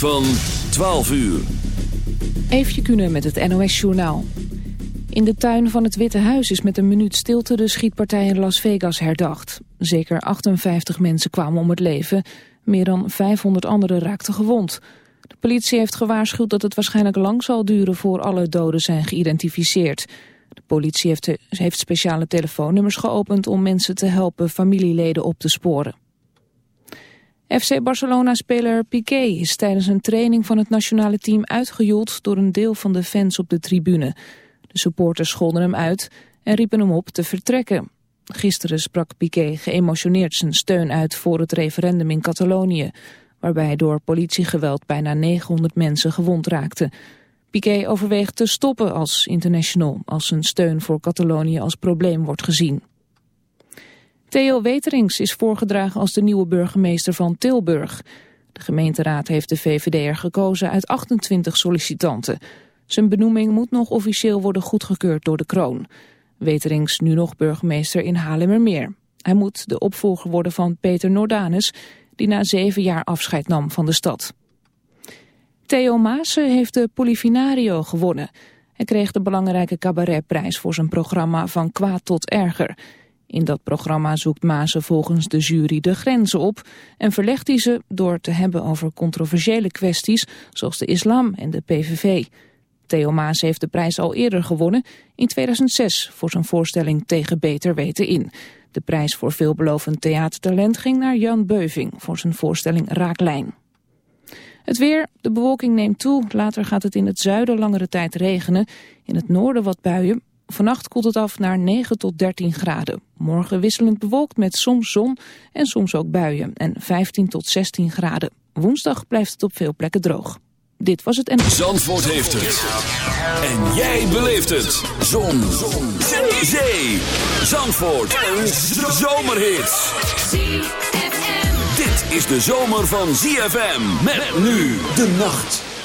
Van 12 uur. Eefje kunnen met het NOS-journaal. In de tuin van het Witte Huis is met een minuut stilte de schietpartij in Las Vegas herdacht. Zeker 58 mensen kwamen om het leven. Meer dan 500 anderen raakten gewond. De politie heeft gewaarschuwd dat het waarschijnlijk lang zal duren voor alle doden zijn geïdentificeerd. De politie heeft, heeft speciale telefoonnummers geopend om mensen te helpen familieleden op te sporen. FC Barcelona-speler Piqué is tijdens een training van het nationale team uitgejoeld door een deel van de fans op de tribune. De supporters scholden hem uit en riepen hem op te vertrekken. Gisteren sprak Piqué geëmotioneerd zijn steun uit voor het referendum in Catalonië, waarbij door politiegeweld bijna 900 mensen gewond raakten. Piqué overweegt te stoppen als international als zijn steun voor Catalonië als probleem wordt gezien. Theo Weterings is voorgedragen als de nieuwe burgemeester van Tilburg. De gemeenteraad heeft de VVD'er gekozen uit 28 sollicitanten. Zijn benoeming moet nog officieel worden goedgekeurd door de kroon. Weterings nu nog burgemeester in Haarlemmermeer. Hij moet de opvolger worden van Peter Nordanus, die na zeven jaar afscheid nam van de stad. Theo Maassen heeft de Polifinario gewonnen. Hij kreeg de belangrijke cabaretprijs voor zijn programma Van Kwaad tot Erger... In dat programma zoekt Maassen volgens de jury de grenzen op en verlegt hij ze door te hebben over controversiële kwesties zoals de islam en de PVV. Theo Maas heeft de prijs al eerder gewonnen, in 2006, voor zijn voorstelling Tegen Beter Weten In. De prijs voor veelbelovend theatertalent ging naar Jan Beuving voor zijn voorstelling Raaklijn. Het weer, de bewolking neemt toe, later gaat het in het zuiden langere tijd regenen. In het noorden wat buien, Vannacht koelt het af naar 9 tot 13 graden. Morgen wisselend bewolkt met soms zon en soms ook buien en 15 tot 16 graden. Woensdag blijft het op veel plekken droog. Dit was het en... Zandvoort heeft het. En jij beleeft het. Zon. zon. Zee. Zandvoort. Een zomerhit. Dit is de zomer van ZFM. Met nu de nacht.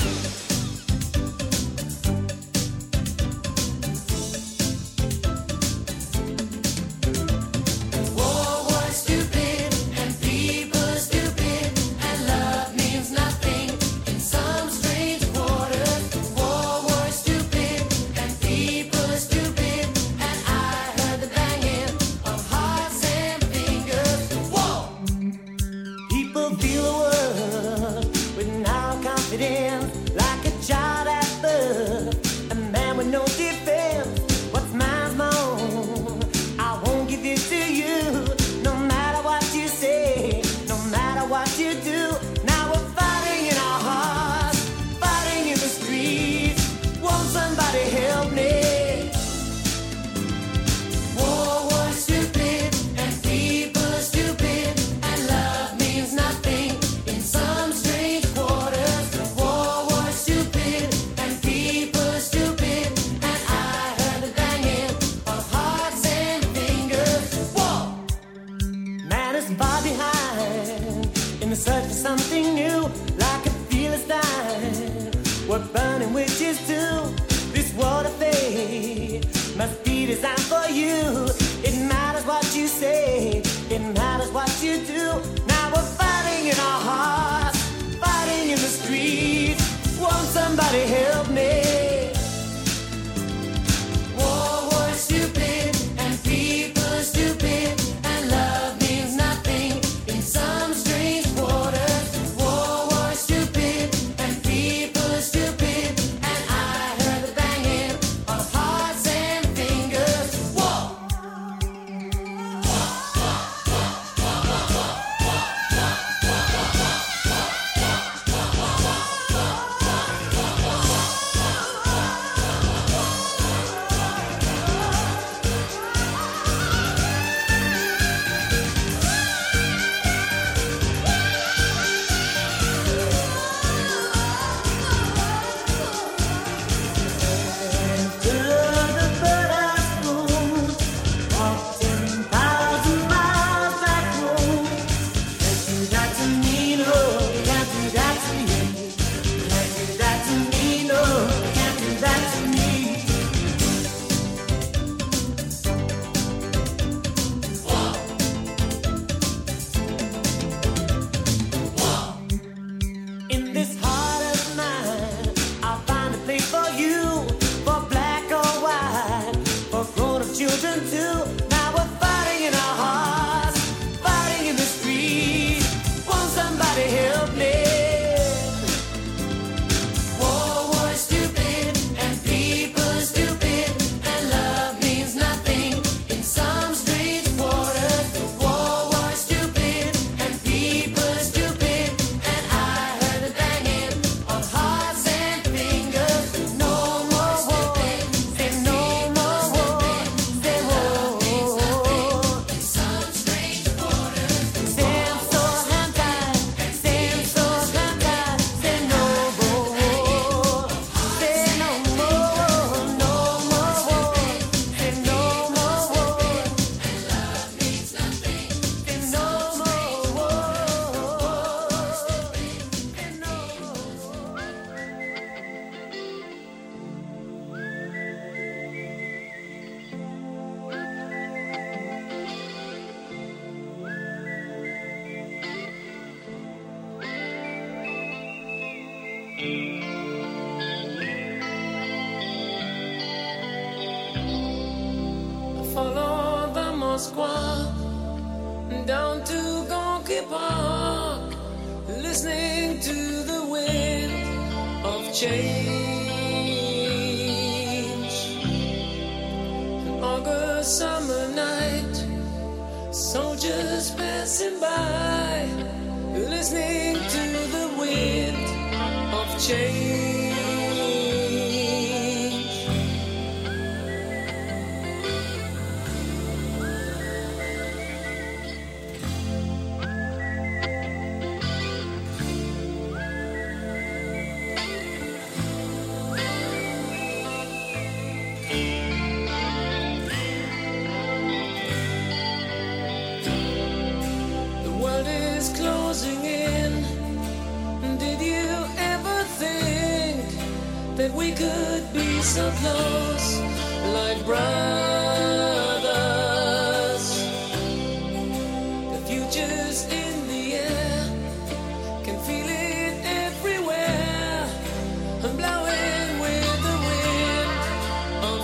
somebody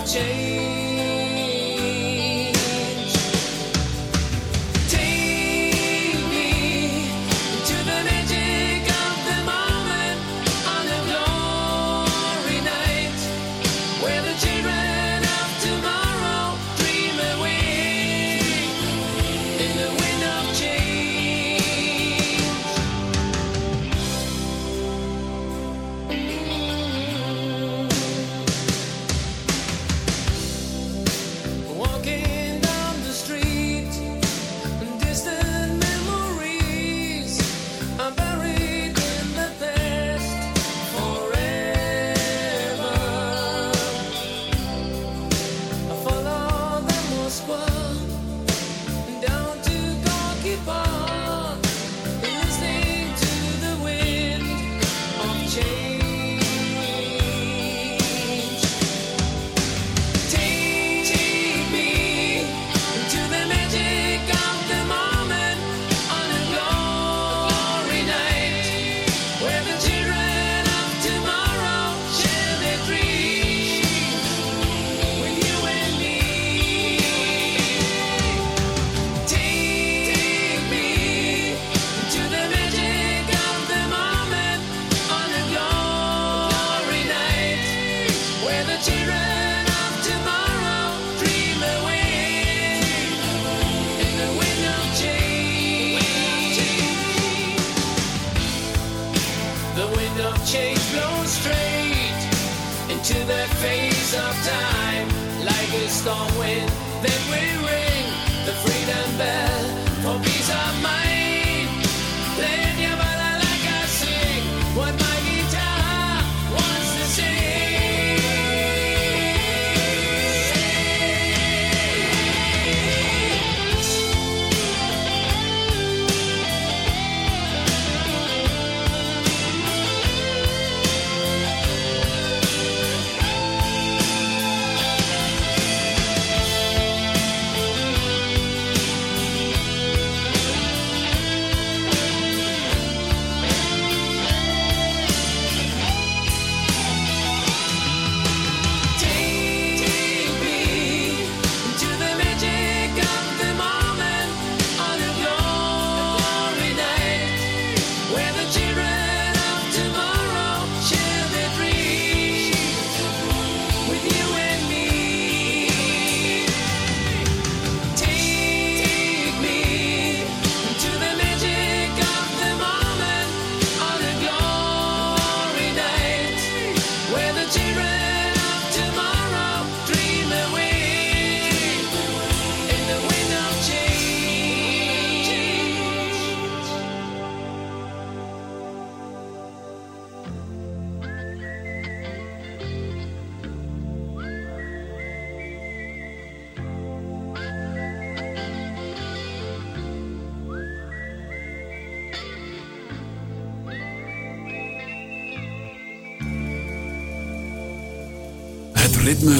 ritme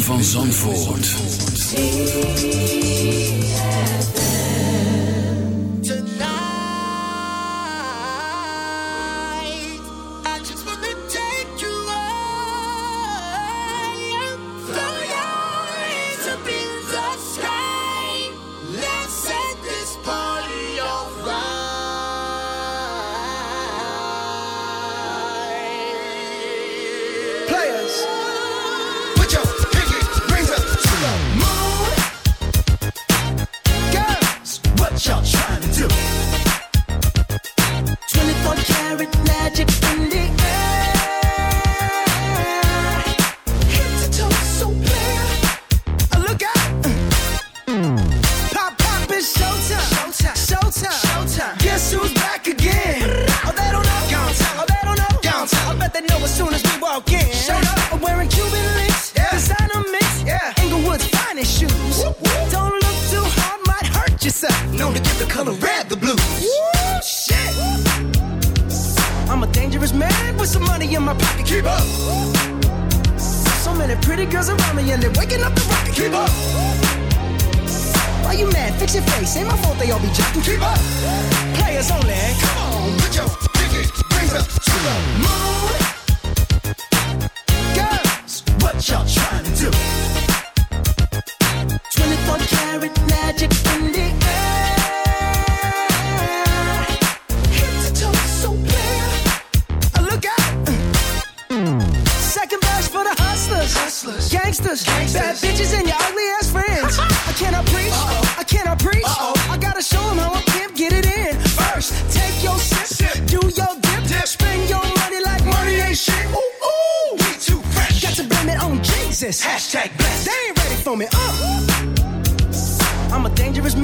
van Zandvoort.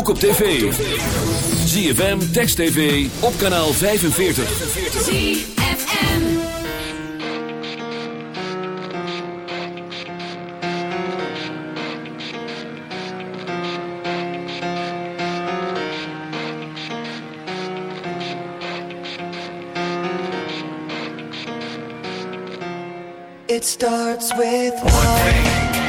Ook op tv. ZFM, Text TV, op kanaal 45. ZFM. It starts with One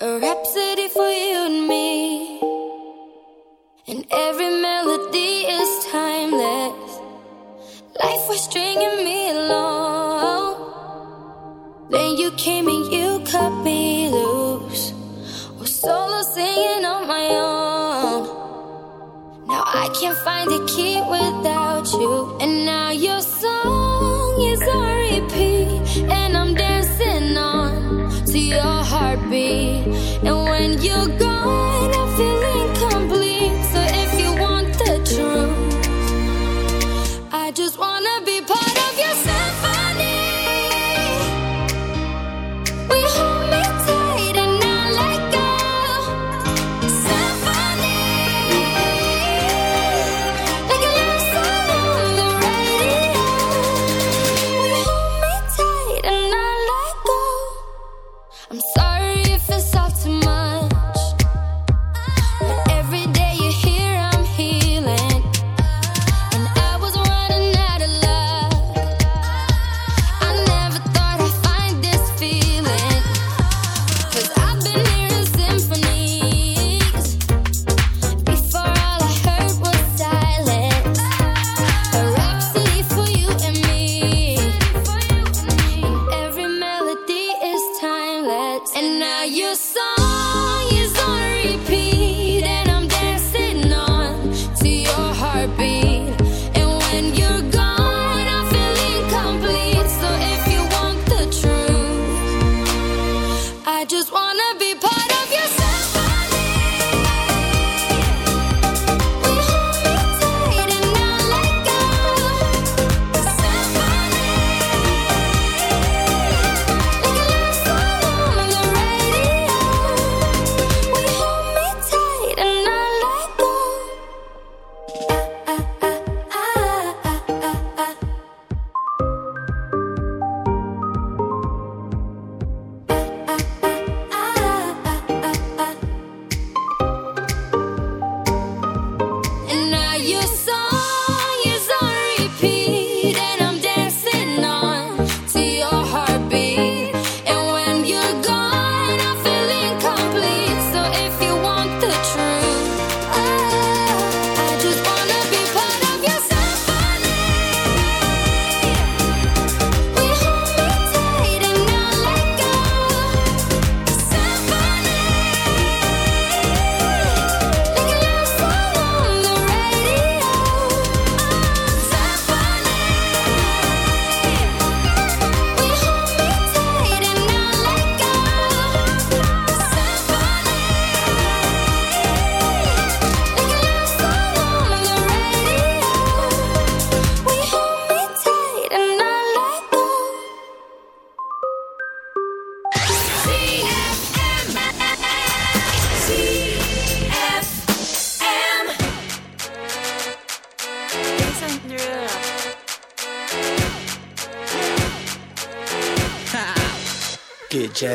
Okay.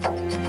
You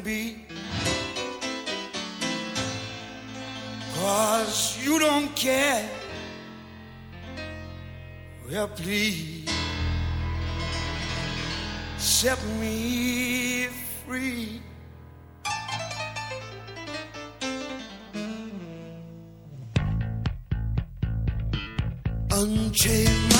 be. Cause you don't care. Well, please set me free. Unchain my